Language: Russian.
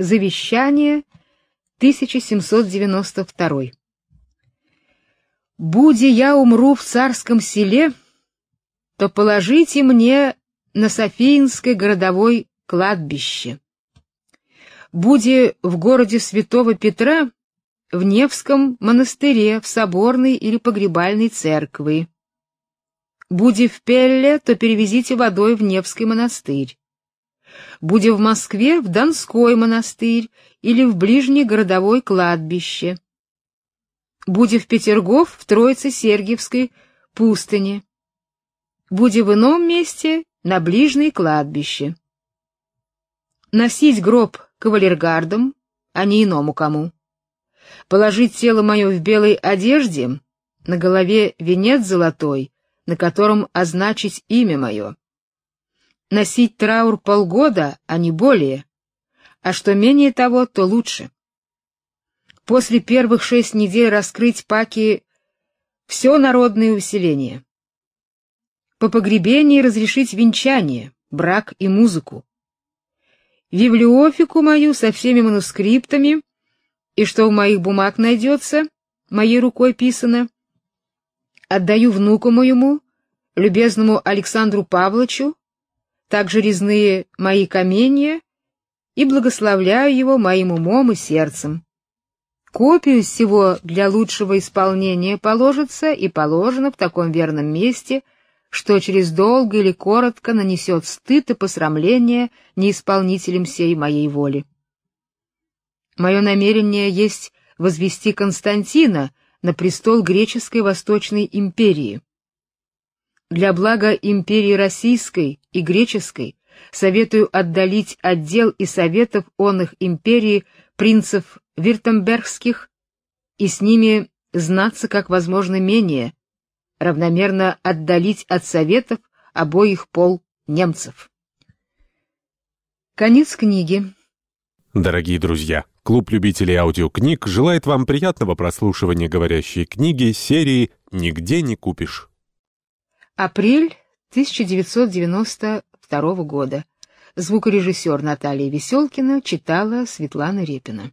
Завещание 1792. Буди я умру в царском селе, то положите мне на Софиинской городовой кладбище. Буди в городе Святого Петра, в Невском монастыре, в соборной или погребальной церкви. Буди в Пелле, то перевезите водой в Невский монастырь. Буди в Москве, в Донской монастырь или в ближнее городовое кладбище. Буди в Петергоф, в Троице-Сергиевской пустыне. Буди в ином месте, на ближнее кладбище. Носить гроб кавалергардом, а не иному кому. Положить тело мое в белой одежде, на голове венец золотой, на котором означить имя мое. Носить траур полгода, а не более, а что менее того, то лучше после первых шесть недель раскрыть паки все народное усиление. По погребении разрешить венчание, брак и музыку. Библиофику мою со всеми манускриптами, и что в моих бумаг найдется, моей рукой писано, отдаю внуку моему, любезному Александру Павловичу, также резные мои каменья, и благословляю его моим умом и сердцем Копию всего для лучшего исполнения положится и положено в таком верном месте, что через долго или коротко нанесет стыд и посрамление неисполнителям сей моей воли. Мое намерение есть возвести Константина на престол греческой Восточной империи. Для блага империи российской и греческой советую отдалить отдел и советов он их империи принцев виртембергских и с ними знаться как возможно менее, равномерно отдалить от советов обоих пол немцев. Конец книги. Дорогие друзья, клуб любителей аудиокниг желает вам приятного прослушивания говорящей книги серии «Нигде не купишь». Апрель 1992 года. Звукорежиссер Наталья Веселкина читала Светлана Репина.